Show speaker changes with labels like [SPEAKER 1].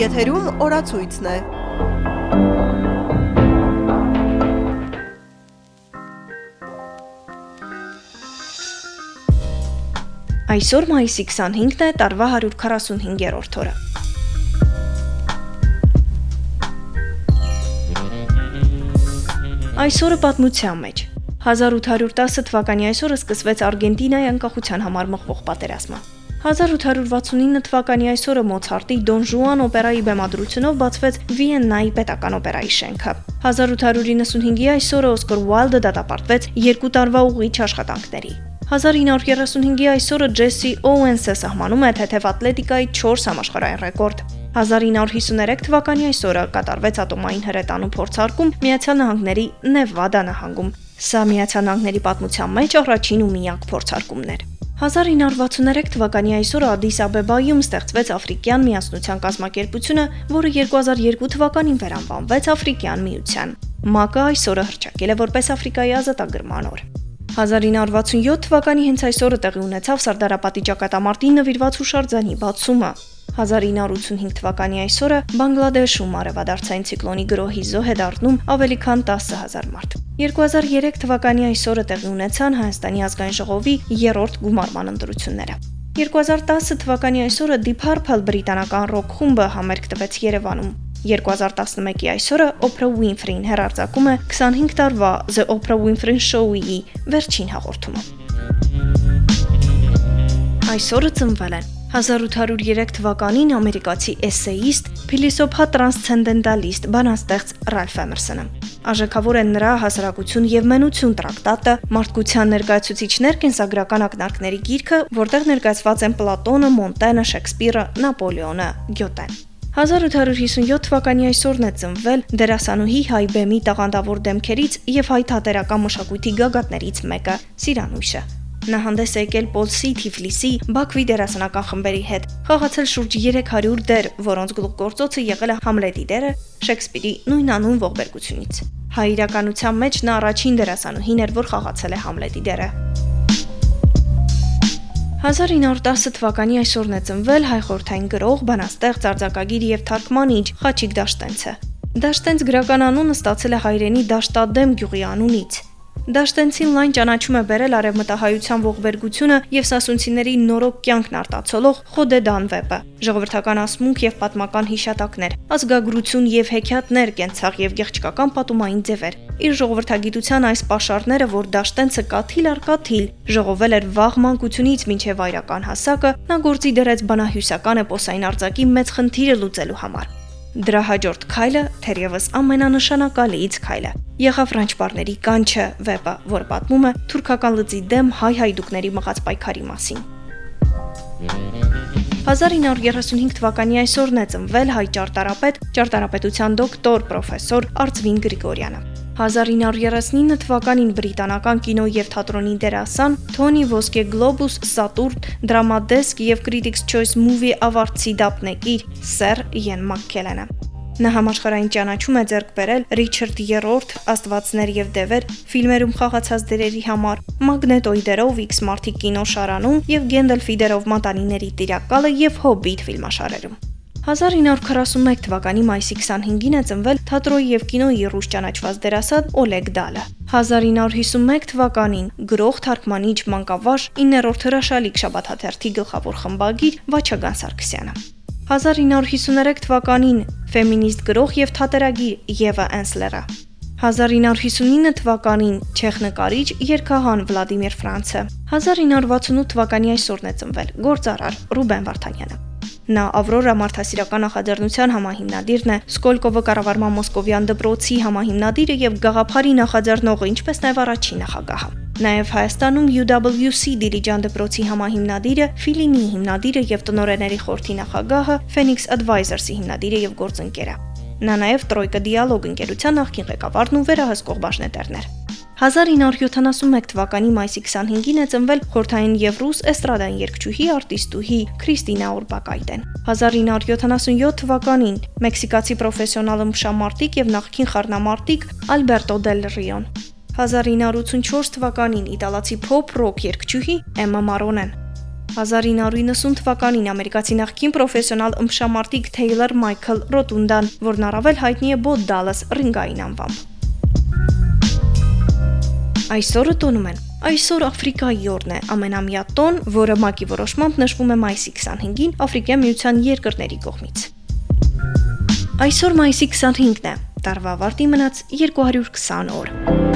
[SPEAKER 1] Եթերում օրացույցն է։
[SPEAKER 2] Այսօր մայիսի 25-ն է, տարվա 145-րդ օրը։ Այսօրը պատմության մեջ 1810 թվականի այսօրը սկսվեց Արգենտինայի անկախության համար մղվող պատերազմը։ 1869 թվականի այսօրը Մոցարտի Դոն Ժուան օպերայի բեմադրությունով բացվեց Վիեննայի պետական օպերայի շենքը։ 1895-ի այսօրը Օսկար Ուայլդը դատապարտվեց երկու տարվա ուղիչ աշխատանքների։ 1935-ի այսօրը Ջեսի Օուենսը սահմանում է թեթև ատլետիկայի 4 համաշխարհային ռեկորդ։ 1953 թվականի այսօրը կատարվեց ատոմային հրետանու փորձարկում Միացյալ Նահանգների Նևադա նահանգում։ Սա Միացյալ Նահանգների պատմության մեջ առաջին ու միակ փորձարկումն էր։ 1963 թվականի այսօրը Ադիս Աբեբայում ստեղծվեց Աֆրիկյան միասնության կազմակերպությունը, որը 2002 թվականին վերանվանվեց Աֆրիկյան միության։ ՄԱԿ-ը այսօրը հռչակել է որպես Աֆրիկայի ազատագրման օր։ 1967 թվականի հենց այսօրը տեղի ունեցավ Սարդարապետի ճակատամարտին նվիրված հուշարձանի բացումը։ 1985 թվականի այսօրը Բանգլադեշում արևադարձային ցիկլոնի գրոհի զոհ է դառնում ավելի քան 10000 մարդ։ 2003 թվականի այսօրը տեղի ունեցան Հայաստանի ազգային ժողովի երրորդ գումարման ընտրությունները։ 2010 թվականի այսօրը Deep Purple բրիտանական ռոք խումբը համերգ տվեց Երևանում։ 2011-ի այսօրը Oprah Winfrey-ն հերարցակում է 25 տարվա The Oprah Winfrey Show-ի վերջին հաղորդումը։ Այսօրը ծնվել են 1803 թվականին ամերիկացի էսեիստ, փիլիսոփա տրանսցենդենտալիստ, բանաստեղծ Ռալֆ Էմերսոնը։ Արժեքավոր են նրա հասարակություն եւ մենություն տրակտատը, մարդկության ներկայացուցիչներ կենսագրական ակնարկների գիրքը, որտեղ ներկայացված են Պլատոնը, Մոնտենը, Շեքսպիրը, Նապոլեոնը, Գյոտեն։ 1857 թվականի այսօրն է ծնվել դերասանուհի հայ բեմի տաղանդավոր դեմքերից եւ հայ թատերական մշակույթի գագաթներից մեկը՝ Սիրանույշը։ Նա հանդես եկել Պոլսի, Թիֆլիսի, Բաքվի դերասանական խմբերի հետ, խաղացել շուրջ 300 դեր, որոնց գլուխգործոցը եղել է Համլետի դերը Շեքսպիրի նույնանուն ողբերգությունից։ Հայ իրականության մեջ նա առաջին դերասանուհին էր, որ խաղացել է Համլետի դերը։ 1910 թվականի այսօրն է ծնվել հայ խորթային գրող, բանաստեղծ, արձակագիր եւ թարգմանիչ Խաչիկ Դաշտենցը։ Դաշտենց գրական անունը ստացել է հայրենի Դաշտադեմ գյուղի անունից։ Դաշտենցին լայն ճանաչում է բերել արևմտահայության ողբերգությունը եւ սասունցիների նորոք կյանքն արտացոլող Խոդեդան վեպը։ Ժողովրդական ասմունք եւ պատմական հիշատակներ, ազգագրություն եւ հեքիաթներ, կենցաղ եւ գեղչկական պատումային ձևեր։ Իր ժողովրդագիտության այս pašարները, որ Դաշտենցը կաթիլ առ կաթիլ ժողովել էր վաղ մանկությունից մինչև վայրական հասակը, նա գործի դրեց բանահյուսական էպոսային արձակի մեծ խնդիրը լուծելու համար։ Դրա հաջորդ քայլը թերևս ամենանշանակալից քայլը եղավ Ֆրանչպարների կանչը վեպը, որ պատմում է թուրքական լծի դեմ հայ հայդուկների մղած պայքարի մասին։ 1935 թվականի այսօրն է ծնվել հայ ճարտարապետ, ճարտարապետության դոկտոր, պրոֆեսոր Արծվին Գրիգորյանը։ 1939 թվականին բրիտանական կինո եւ թատրոնի դերասան Թոնի Ոսկե Գլոբուս Սատուրն դրամադեսկ եւ Critics Choice Movie ավարտի դափնեկիր Սեր Յեն Մակքելենը Նա համաշխարհային ճանաչում է ձեռք բերել Ռիչարդ Երորդ, Աստվածներ եւ դևեր ֆիլմերում խաղացած դերերի համար, Մագնետոյի դերով X Marty կինոշարանում եւ Գենդալֆի դերով Մատանիների տիրակալը եւ Հոբիտ ֆիլմաշարերում։ 1941 թվականի մայիսի 25-ին է ծնվել թատրոյի եւ կինոյի ռուս ճանաչված դերասան Օլեգ Դալը։ 1951 թվականին գրող, թարգմանիչ, մանկավար 9-րդ հրաշալիք շաբաթաթերթի գլխավոր խմբագիր Վաչագան Սարգսյանը։ 1953 թվականին ֆեմինիստ գրող եւ թատերագիր Եվա Էնսլերը։ 1959 թվականին չեխ նկարիչ երգահան Վլադիմիր Ֆրանցը։ 1968 թվականի այսօրն է ծնվել գործարար Ռուբեն Վարդանյանը։ Նա Ավրորա մարդասիրական նախաձեռնության համահիմնադիրն է, Սկոլկովը կառավարման Մոսկովյան դպրոցի համահիմնադիրը եւ Գաղափարի նախաձեռնողը, ինչպես նաեւ առաջին նախագահը։ Նաև Հայաստանում UWC Դիլիջան դպրոցի համահիմնադիրը, Ֆիլինի հիմնադիրը եւ տնօրենների խորհրդի նախագահը, Phoenix Advisors-ի հիմնադիրը եւ գործընկերը։ Նա նաև Տրոյկա դիալոգ ընկերության նախկին ղեկավարն ու վերահսկող բաժնետերն էր։ 1971 թվականի մայիսի 25-ին է ծնվել խորթային եւ ռուս էստրադային երգչուհի արտիստուհի Քրիստինա Օրբակայտեն։ 1977 թվականին մեքսիկացի պրոֆեսիոնալ ըմբշամարտիկ եւ նախկին խառնամարտիկ Ալբերտո դել Ռիոն։ 1984 թվականին իտալացի փոփ ռոք երգչուհի Էմմա Մարոնեն։ 1990 թվականին ամերիկացի նախկին պրոֆեսիոնալ ըմբշամարտիկ Թեյլոր Մայքլ Ռոտունդան, որն առավել հայտնի է Բոդ Դալլաս ռինգային անվամբ։ Այսօրը տոնում են Այսօր Աֆրիկայի օրն է, ամենամյա տոն, որը ՄԱԿ-ի որոշմամբ նշվում է մայիսի 25-ին Աֆրիկյան միության երկրների կողմից։ Այսօր մայիսի 25-ն է, տարվա ավարտի մնաց 220 օր։